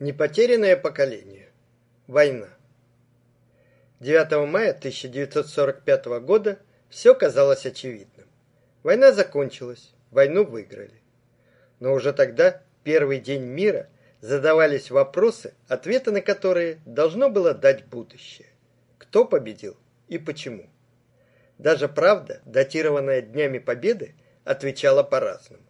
Непотерянное поколение. Война. 9 мая 1945 года все казалось очевидным. Война закончилась, войну выиграли. Но уже тогда, первый день мира, задавались вопросы, ответы на которые должно было дать будущее. Кто победил и почему? Даже правда, датированная днями победы, отвечала по-разному.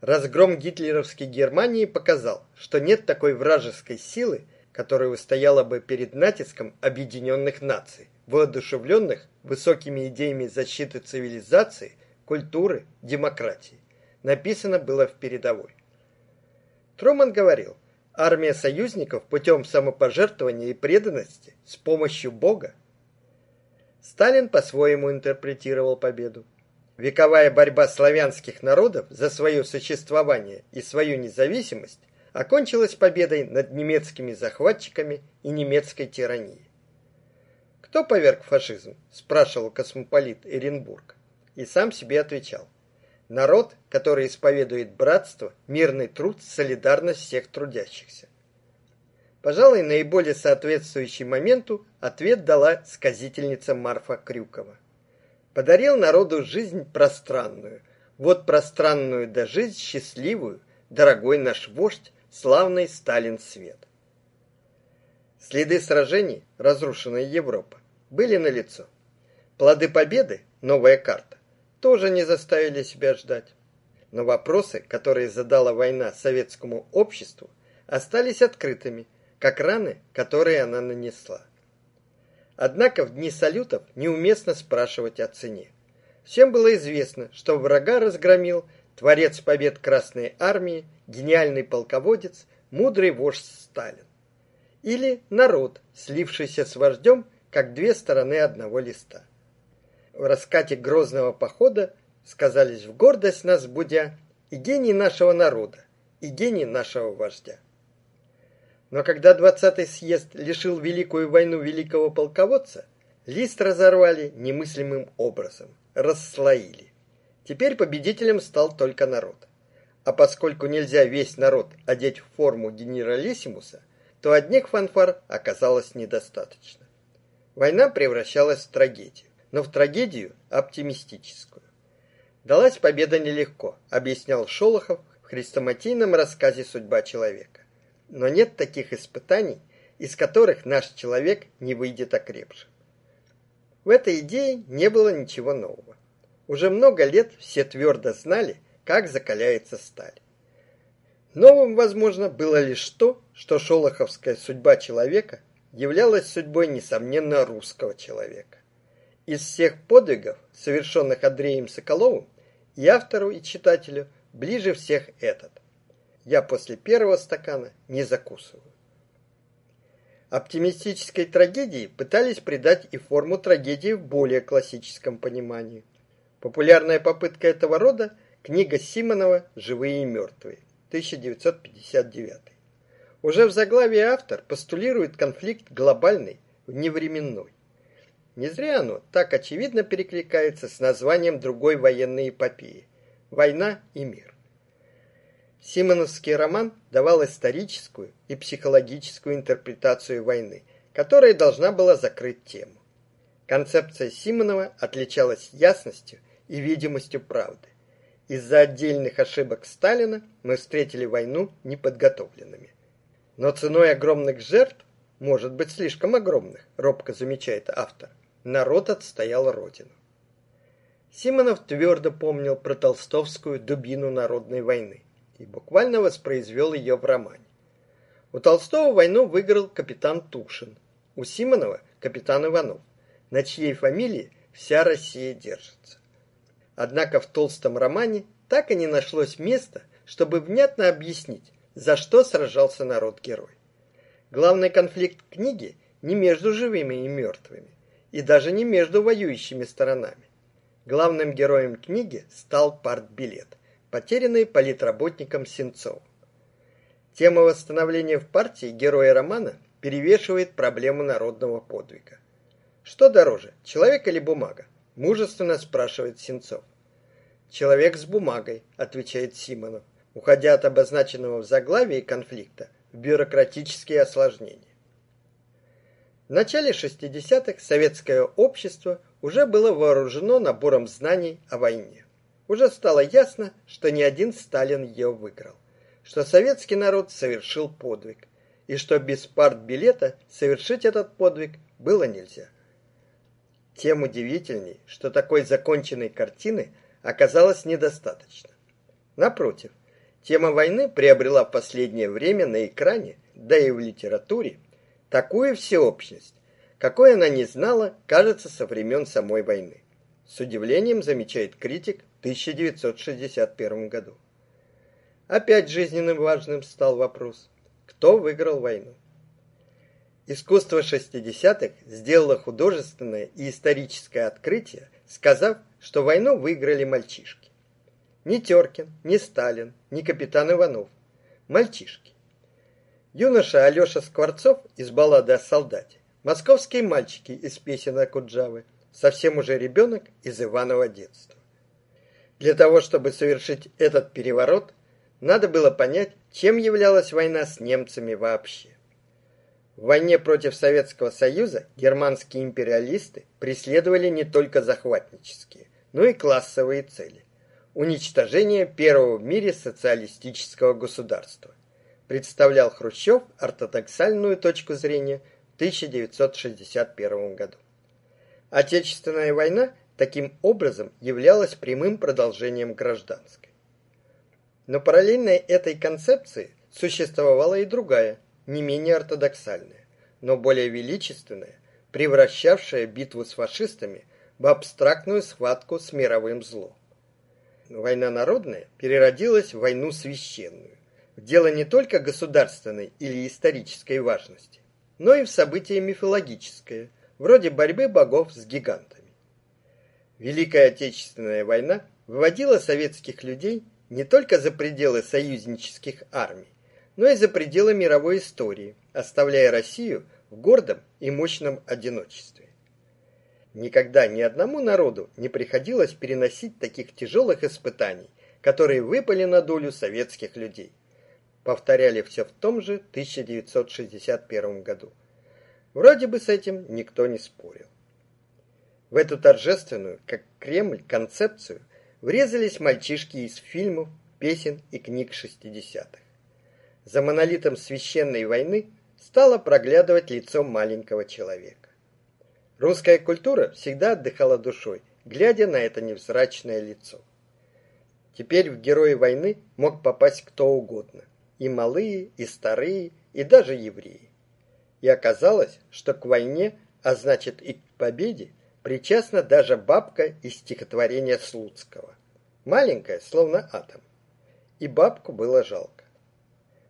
Разгром гитлеровской Германии показал, что нет такой вражеской силы, которая устояла бы перед натиском объединенных наций, воодушевленных высокими идеями защиты цивилизации, культуры, демократии. Написано было в передовой. Труман говорил, армия союзников путем самопожертвования и преданности с помощью Бога. Сталин по-своему интерпретировал победу. Вековая борьба славянских народов за свое существование и свою независимость окончилась победой над немецкими захватчиками и немецкой тиранией. Кто поверг фашизм? спрашивал космополит Эренбург и сам себе отвечал: народ, который исповедует братство, мирный труд, солидарность всех трудящихся. Пожалуй, наиболее соответствующий моменту ответ дала сказительница Марфа Крюкова подарил народу жизнь пространную. Вот пространную да жизнь счастливую, дорогой наш вождь, славный Сталин свет. Следы сражений, разрушенной Европы, были налицо. Плоды победы, новая карта, тоже не заставили себя ждать. Но вопросы, которые задала война советскому обществу, остались открытыми, как раны, которые она нанесла. Однако в дни салютов неуместно спрашивать о цене. Всем было известно, что врага разгромил творец побед Красной армии, гениальный полководец, мудрый вождь Сталин. Или народ, слившийся с вождем, как две стороны одного листа. В раскате грозного похода сказались в гордость нас будя и гений нашего народа, и гений нашего вождя. Но когда двадцатый съезд лишил великую войну великого полководца, лист разорвали немыслимым образом, расслоили. Теперь победителем стал только народ. А поскольку нельзя весь народ одеть в форму генералиссимуса, то одних фанфар оказалось недостаточно. Война превращалась в трагедию, но в трагедию оптимистическую. Далась победа нелегко, объяснял Шолохов в хрестоматийном рассказе Судьба человека но нет таких испытаний, из которых наш человек не выйдет окрепшим. В этой идее не было ничего нового. Уже много лет все твердо знали, как закаляется сталь. Новым, возможно, было лишь то, что шолоховская судьба человека являлась судьбой несомненно русского человека. Из всех подвигов, совершенных Андреем Соколовым, и автору, и читателю ближе всех этот – я после первого стакана не закусываю. Оптимистической трагедии пытались придать и форму трагедии в более классическом понимании. Популярная попытка этого рода книга Симонова Живые и мертвые, 1959. Уже в заглавии автор постулирует конфликт глобальный, вневременной. Не зря оно так очевидно перекликается с названием другой военной эпопеи Война и мир. Симоновский роман давал историческую и психологическую интерпретацию войны, которая должна была закрыть тему. Концепция Симонова отличалась ясностью и видимостью правды. Из-за отдельных ошибок Сталина мы встретили войну неподготовленными. Но ценой огромных жертв, может быть, слишком огромных, робко замечает автор, народ отстоял родину. Симонов твердо помнил про толстовскую дубину народной войны и буквально воспроизвел ее в романе. У Толстого войну выиграл капитан Тушин, у Симонова капитан Иванов, на чьей фамилии вся Россия держится. Однако в толстом романе так и не нашлось места, чтобы внятно объяснить, за что сражался народ-герой. Главный конфликт книги не между живыми и мертвыми, и даже не между воюющими сторонами. Главным героем книги стал партбилет потерянный политработником Сенцов. Тема восстановления в партии героя романа перевешивает проблему народного подвига. Что дороже, человек или бумага? мужественно спрашивает Сенцов. Человек с бумагой, отвечает Симонов, уходя от обозначенного в заглавии конфликта в бюрократические осложнения. В начале 60-х советское общество уже было вооружено набором знаний о войне. Уже стало ясно, что ни один Сталин ее выиграл, что советский народ совершил подвиг, и что без партбилета совершить этот подвиг было нельзя. Тем удивительней, что такой законченной картины оказалось недостаточно. Напротив, тема войны приобрела в последнее время на экране, да и в литературе, такую всеобщность, какой она не знала, кажется, со времен самой войны. С удивлением замечает критик 1961 году. Опять жизненным важным стал вопрос, кто выиграл войну. Искусство 60-х сделало художественное и историческое открытие, сказав, что войну выиграли мальчишки. Ни Теркин, ни Сталин, ни капитан Иванов. Мальчишки. Юноша Алёша Скворцов из баллады о солдате. Московские мальчики из песен о Куджавы. Совсем уже ребенок из Иванова детства. Для того, чтобы совершить этот переворот, надо было понять, чем являлась война с немцами вообще. В войне против Советского Союза германские империалисты преследовали не только захватнические, но и классовые цели. Уничтожение первого в мире социалистического государства. Представлял Хрущев ортодоксальную точку зрения в 1961 году. Отечественная война таким образом являлась прямым продолжением гражданской. Но параллельно этой концепции существовала и другая, не менее ортодоксальная, но более величественная, превращавшая битву с фашистами в абстрактную схватку с мировым злом. Война народная переродилась в войну священную. В дело не только государственной или исторической важности, но и в событие мифологическое, вроде борьбы богов с гигантами. Великая Отечественная война выводила советских людей не только за пределы союзнических армий, но и за пределы мировой истории, оставляя Россию в гордом и мощном одиночестве. Никогда ни одному народу не приходилось переносить таких тяжелых испытаний, которые выпали на долю советских людей. Повторяли все в том же 1961 году. Вроде бы с этим никто не спорил. В эту торжественную, как Кремль, концепцию врезались мальчишки из фильмов, песен и книг 60-х. За монолитом священной войны стало проглядывать лицо маленького человека. Русская культура всегда отдыхала душой, глядя на это невзрачное лицо. Теперь в герои войны мог попасть кто угодно, и малые, и старые, и даже евреи. И оказалось, что к войне, а значит и к победе, причастна даже бабка из стихотворения Слуцкого. Маленькая, словно атом. И бабку было жалко.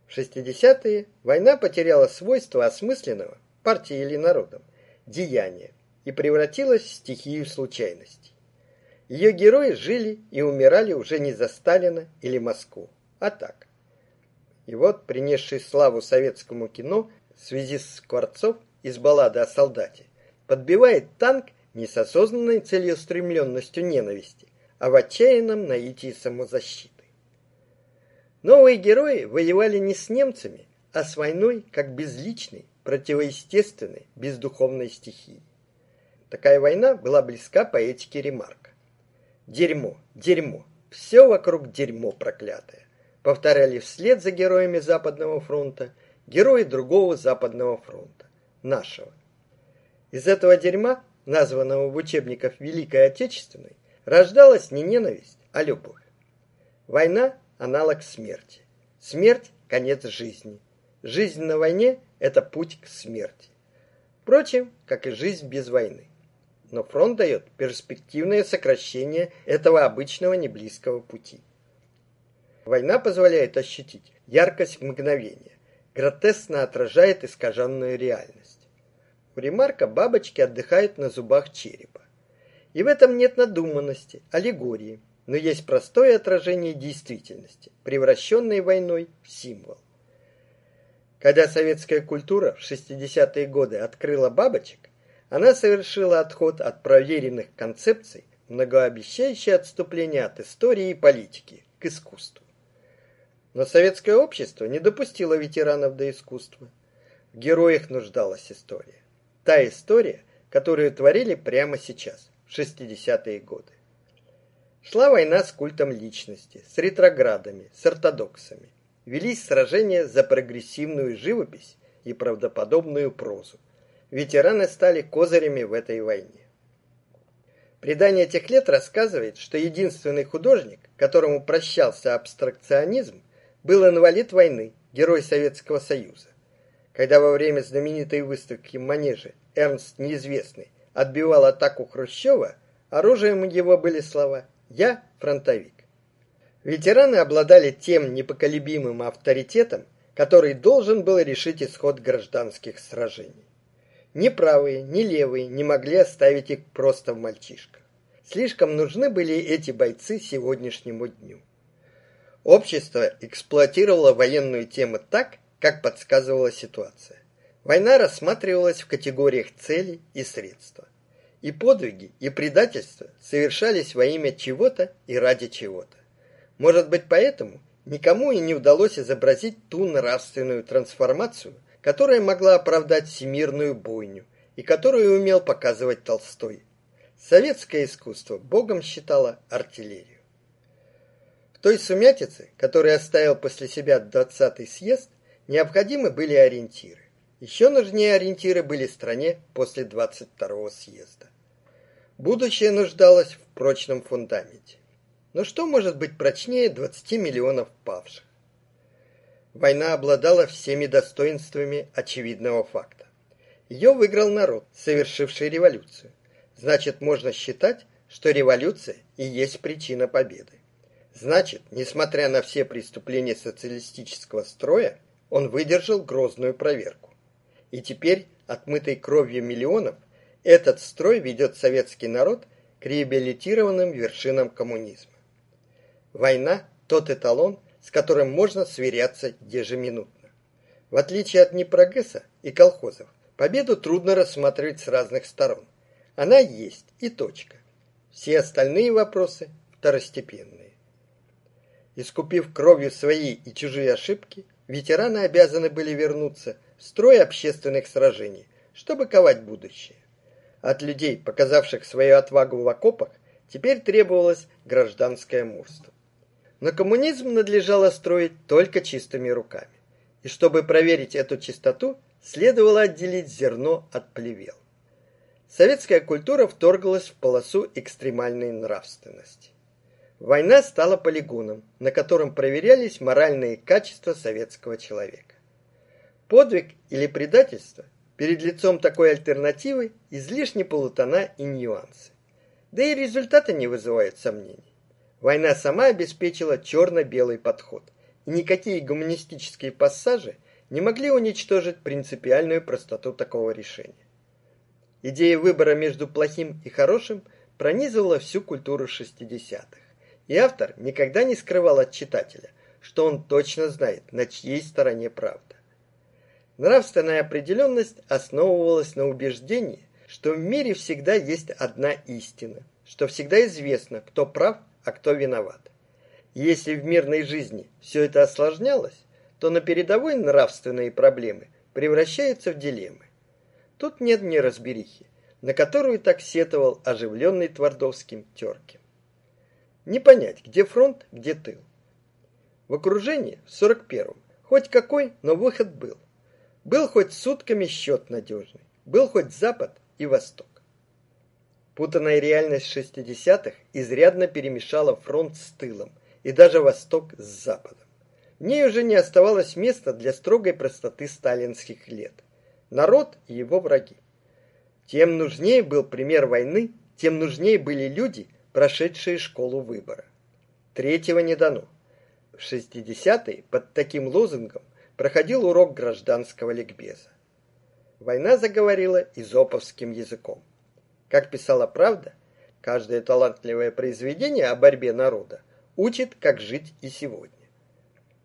В 60-е война потеряла свойства осмысленного, партией или народом, деяния и превратилась в стихию случайностей. Ее герои жили и умирали уже не за Сталина или Москву, а так. И вот, принесший славу советскому кино, в связи с Скворцов из баллады о солдате, подбивает танк не с осознанной целеустремленностью ненависти, а в отчаянном наитии самозащиты. Новые герои воевали не с немцами, а с войной как безличной, противоестественной, бездуховной стихией. Такая война была близка поэтике Ремарка. Дерьмо, дерьмо, все вокруг дерьмо проклятое. Повторяли вслед за героями Западного фронта герои другого Западного фронта, нашего. Из этого дерьма, названного в учебниках Великой Отечественной, рождалась не ненависть, а любовь. Война аналог смерти. Смерть конец жизни. Жизнь на войне это путь к смерти. Впрочем, как и жизнь без войны. Но фронт дает перспективное сокращение этого обычного неблизкого пути. Война позволяет ощутить яркость мгновения, гротескно отражает искаженную реальность. У Ремарка бабочки отдыхают на зубах черепа. И в этом нет надуманности, аллегории, но есть простое отражение действительности, превращенной войной в символ. Когда советская культура в 60-е годы открыла бабочек, она совершила отход от проверенных концепций, многообещающее отступление от истории и политики к искусству. Но советское общество не допустило ветеранов до искусства. В героях нуждалась история. Та история, которую творили прямо сейчас, в 60-е годы. Шла война с культом личности, с ретроградами, с ортодоксами. Велись сражения за прогрессивную живопись и правдоподобную прозу. Ветераны стали козырями в этой войне. Предание тех лет рассказывает, что единственный художник, которому прощался абстракционизм, был инвалид войны, герой Советского Союза. Когда во время знаменитой выставки в Манеже Эрнст Неизвестный отбивал атаку Хрущева, оружием его были слова «Я фронтовик». Ветераны обладали тем непоколебимым авторитетом, который должен был решить исход гражданских сражений. Ни правые, ни левые не могли оставить их просто в мальчишках. Слишком нужны были эти бойцы сегодняшнему дню. Общество эксплуатировало военную тему так, как подсказывала ситуация. Война рассматривалась в категориях цели и средства. И подвиги, и предательства совершались во имя чего-то и ради чего-то. Может быть, поэтому никому и не удалось изобразить ту нравственную трансформацию, которая могла оправдать всемирную бойню и которую умел показывать Толстой. Советское искусство богом считало артиллерию. В той сумятице, которую оставил после себя 20-й съезд, необходимы были ориентиры. Еще нужнее ориентиры были стране после 22-го съезда. Будущее нуждалось в прочном фундаменте. Но что может быть прочнее 20 миллионов павших? Война обладала всеми достоинствами очевидного факта. Ее выиграл народ, совершивший революцию. Значит, можно считать, что революция и есть причина победы. Значит, несмотря на все преступления социалистического строя, он выдержал грозную проверку. И теперь, отмытый кровью миллионов, этот строй ведет советский народ к реабилитированным вершинам коммунизма. Война – тот эталон, с которым можно сверяться ежеминутно. В отличие от непрогресса и колхозов, победу трудно рассматривать с разных сторон. Она есть и точка. Все остальные вопросы второстепенные. Искупив кровью свои и чужие ошибки, ветераны обязаны были вернуться в строй общественных сражений, чтобы ковать будущее. От людей, показавших свою отвагу в окопах, теперь требовалось гражданское мужество. Но коммунизм надлежало строить только чистыми руками. И чтобы проверить эту чистоту, следовало отделить зерно от плевел. Советская культура вторглась в полосу экстремальной нравственности. Война стала полигоном, на котором проверялись моральные качества советского человека. Подвиг или предательство перед лицом такой альтернативы излишне полутона и нюансы. Да и результаты не вызывают сомнений. Война сама обеспечила черно-белый подход, и никакие гуманистические пассажи не могли уничтожить принципиальную простоту такого решения. Идея выбора между плохим и хорошим пронизывала всю культуру 60-х, и автор никогда не скрывал от читателя, что он точно знает, на чьей стороне правда. Нравственная определенность основывалась на убеждении, что в мире всегда есть одна истина, что всегда известно, кто прав, а кто виноват. Если в мирной жизни все это осложнялось, то на передовой нравственные проблемы превращаются в дилеммы. Тут нет неразберихи, на которую так сетовал оживленный Твардовским Теркин. Не понять, где фронт, где тыл. В окружении в 41-м хоть какой, но выход был. Был хоть сутками счет надежный, был хоть Запад и Восток. Путанная реальность шестидесятых изрядно перемешала фронт с тылом и даже Восток с Западом. В ней уже не оставалось места для строгой простоты сталинских лет. Народ и его враги. Тем нужнее был пример войны, тем нужнее были люди, прошедшие школу выбора. Третьего не дано. В 60-е под таким лозунгом проходил урок гражданского ликбеза. Война заговорила изоповским языком. Как писала «Правда», каждое талантливое произведение о борьбе народа учит, как жить и сегодня.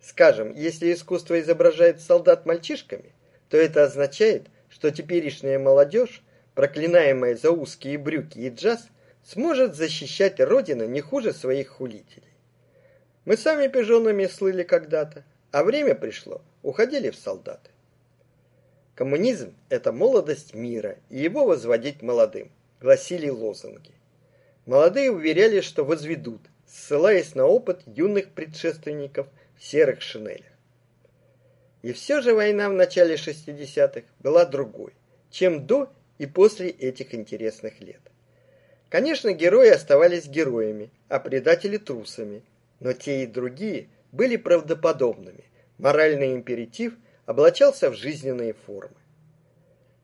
Скажем, если искусство изображает солдат мальчишками, то это означает, что теперешняя молодежь, проклинаемая за узкие брюки и джаз, сможет защищать родину не хуже своих хулителей. Мы сами пижонами слыли когда-то, а время пришло, уходили в солдаты. Коммунизм – это молодость мира, и его возводить молодым, гласили лозунги. Молодые уверяли, что возведут, ссылаясь на опыт юных предшественников в серых шинелях. И все же война в начале 60-х была другой, чем до и после этих интересных лет. Конечно, герои оставались героями, а предатели трусами, но те и другие были правдоподобными. Моральный императив облачался в жизненные формы.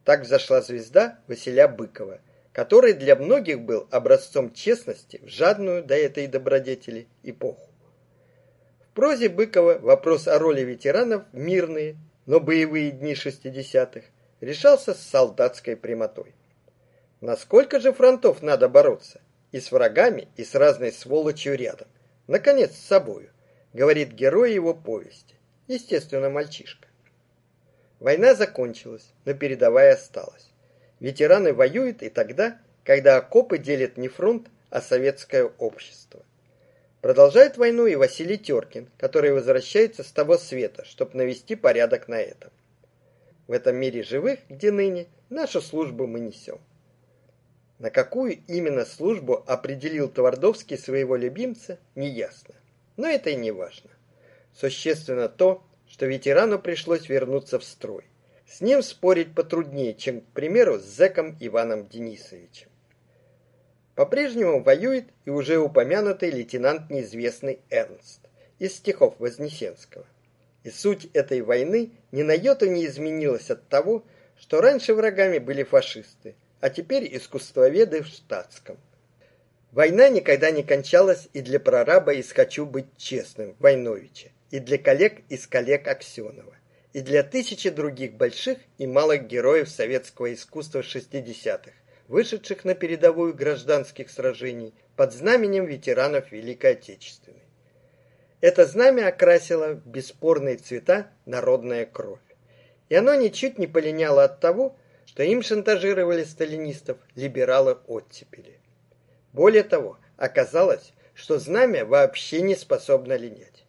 Так взошла звезда Василия Быкова, который для многих был образцом честности в жадную до этой добродетели эпоху. В прозе Быкова вопрос о роли ветеранов мирные, но боевые дни 60-х решался с солдатской прямотой. Насколько же фронтов надо бороться? И с врагами, и с разной сволочью рядом. Наконец, с собою, говорит герой его повести. Естественно, мальчишка. Война закончилась, но передовая осталась. Ветераны воюют и тогда, когда окопы делят не фронт, а советское общество. Продолжает войну и Василий Теркин, который возвращается с того света, чтобы навести порядок на этом. В этом мире живых, где ныне, нашу службу мы несем. На какую именно службу определил Твардовский своего любимца, неясно. Но это и не важно. Существенно то, что ветерану пришлось вернуться в строй. С ним спорить потруднее, чем, к примеру, с зэком Иваном Денисовичем. По-прежнему воюет и уже упомянутый лейтенант неизвестный Эрнст из стихов Вознесенского. И суть этой войны ни на йоту не изменилась от того, что раньше врагами были фашисты, а теперь искусствоведы в штатском. Война никогда не кончалась и для прораба из «Хочу быть честным» Войновича и для коллег из коллег Аксенова, и для тысячи других больших и малых героев советского искусства 60-х, вышедших на передовую гражданских сражений под знаменем ветеранов Великой Отечественной. Это знамя окрасило бесспорные цвета народная кровь. И оно ничуть не полиняло от того, что им шантажировали сталинистов либералы оттепели. Более того, оказалось, что знамя вообще не способно линять.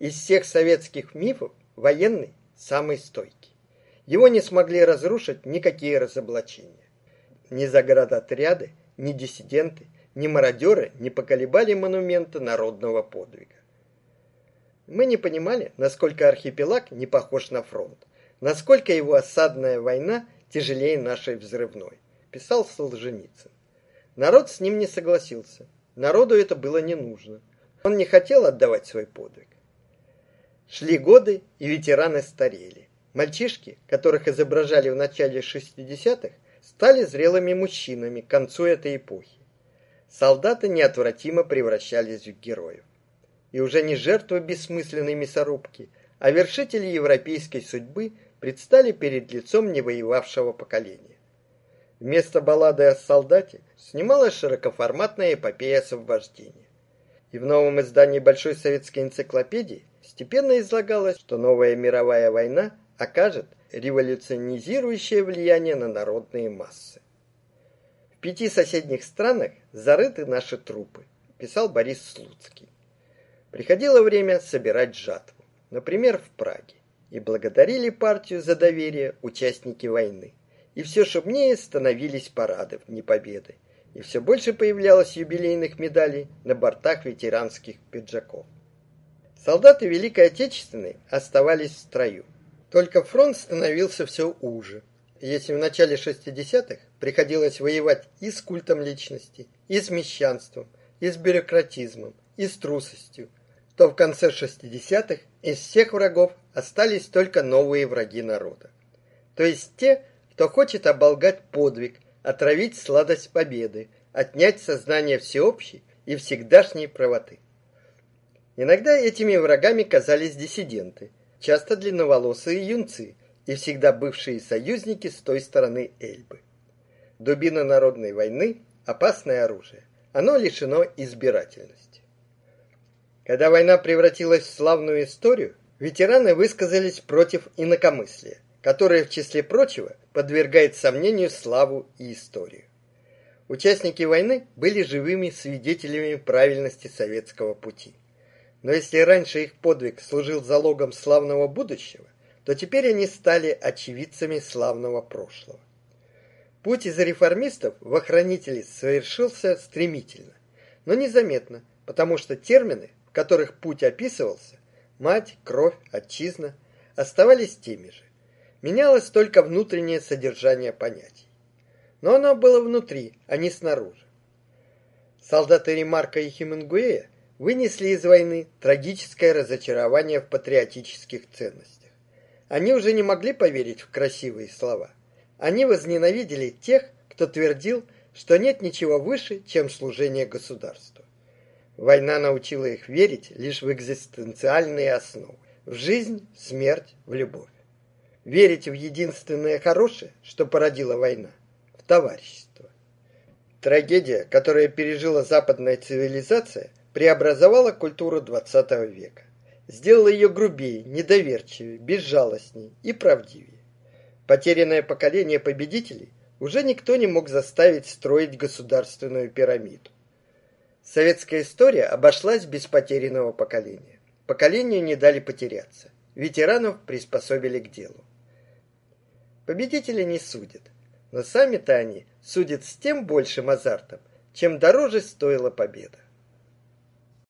Из всех советских мифов военный самый стойкий. Его не смогли разрушить никакие разоблачения. Ни заградотряды, ни диссиденты, ни мародеры не поколебали монумента народного подвига. Мы не понимали, насколько архипелаг не похож на фронт, насколько его осадная война тяжелее нашей взрывной, писал Солженицын. Народ с ним не согласился. Народу это было не нужно. Он не хотел отдавать свой подвиг. Шли годы, и ветераны старели. Мальчишки, которых изображали в начале 60-х, стали зрелыми мужчинами к концу этой эпохи. Солдаты неотвратимо превращались в героев. И уже не жертвы бессмысленной мясорубки, а вершители европейской судьбы предстали перед лицом невоевавшего поколения. Вместо баллады о солдате снималась широкоформатная эпопея освобождения. И в новом издании Большой советской энциклопедии Степенно излагалось, что новая мировая война окажет революционизирующее влияние на народные массы. В пяти соседних странах зарыты наши трупы, писал Борис Слуцкий. Приходило время собирать жатву, например, в Праге, и благодарили партию за доверие участники войны. И все шумнее становились парады в дни победы, и все больше появлялось юбилейных медалей на бортах ветеранских пиджаков. Солдаты Великой Отечественной оставались в строю. Только фронт становился все уже. Если в начале 60-х приходилось воевать и с культом личности, и с мещанством, и с бюрократизмом, и с трусостью, то в конце 60-х из всех врагов остались только новые враги народа. То есть те, кто хочет оболгать подвиг, отравить сладость победы, отнять сознание всеобщей и всегдашней правоты. Иногда этими врагами казались диссиденты, часто длинноволосые юнцы и всегда бывшие союзники с той стороны Эльбы. Дубина народной войны – опасное оружие. Оно лишено избирательности. Когда война превратилась в славную историю, ветераны высказались против инакомыслия, которое, в числе прочего, подвергает сомнению славу и историю. Участники войны были живыми свидетелями правильности советского пути. Но если раньше их подвиг служил залогом славного будущего, то теперь они стали очевидцами славного прошлого. Путь из реформистов в охранителей совершился стремительно, но незаметно, потому что термины, которых путь описывался, мать, кровь, отчизна, оставались теми же. Менялось только внутреннее содержание понятий. Но оно было внутри, а не снаружи. Солдаты Ремарка и Хемингуэя вынесли из войны трагическое разочарование в патриотических ценностях. Они уже не могли поверить в красивые слова. Они возненавидели тех, кто твердил, что нет ничего выше, чем служение государству. Война научила их верить лишь в экзистенциальные основы, в жизнь, смерть, в любовь. Верить в единственное хорошее, что породила война, в товарищество. Трагедия, которую пережила западная цивилизация, преобразовала культуру XX века. Сделала ее грубее, недоверчивее, безжалостнее и правдивее. Потерянное поколение победителей уже никто не мог заставить строить государственную пирамиду. Советская история обошлась без потерянного поколения. Поколению не дали потеряться. Ветеранов приспособили к делу. Победители не судят, но сами-то они судят с тем большим азартом, чем дороже стоила победа.